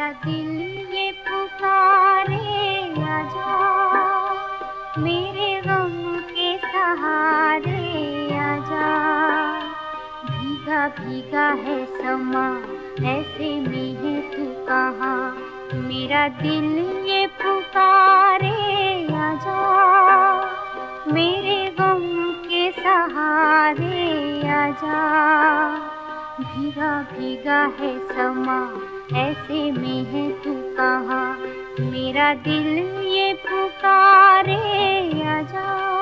मेरा दिल ये पुकारे आजा मेरे गम के सहारे आजा भीगा भीगा है समा, ऐसे में है तू कहाँ? मेरा दिल ये पुकारे आजा मेरे गम के सहारे आजा भीगा भीगा है समा ऐसे में है तू कहा? मेरा दिल ये पुकारे आ आजा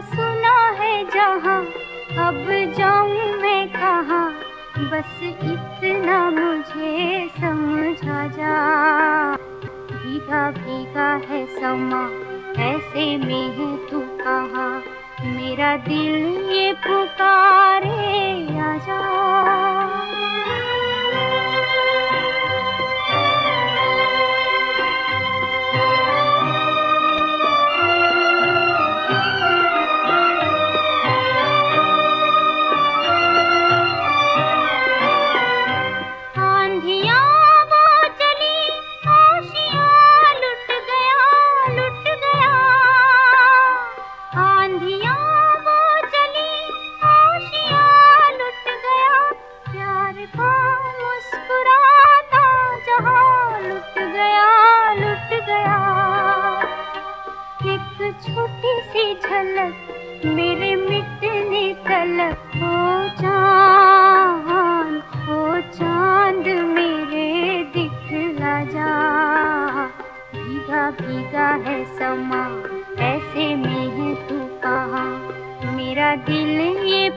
सुना है जहाँ, अब जाऊँ मैं कहाँ? बस इतना मुझे समझा जा। भीगा भीगा है समा, ऐसे में है तू कहाँ? मेरा दिल ये पुकारे छोटी सी झलक मेरे मिटने तलक। हो चाँद हो चाँद मेरे दिखला जा। भीगा भीगा है समा, ऐसे में तू कहा? मेरा दिल ये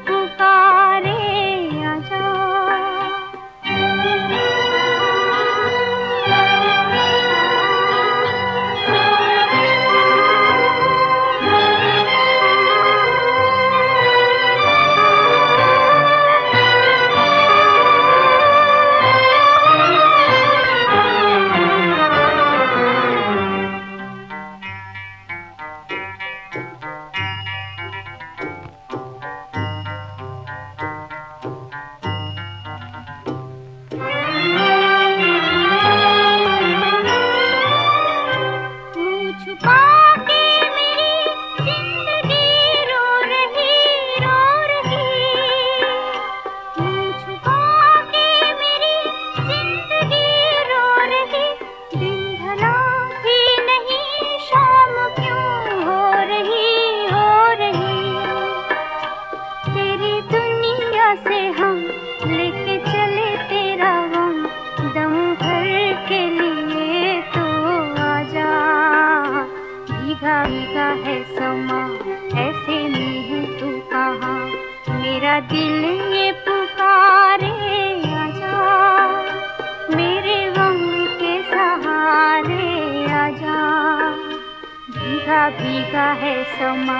भीगा भीगा है समा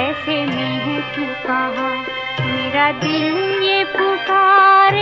ऐसे में है तू कहाँ? मेरा दिल ये पुकारे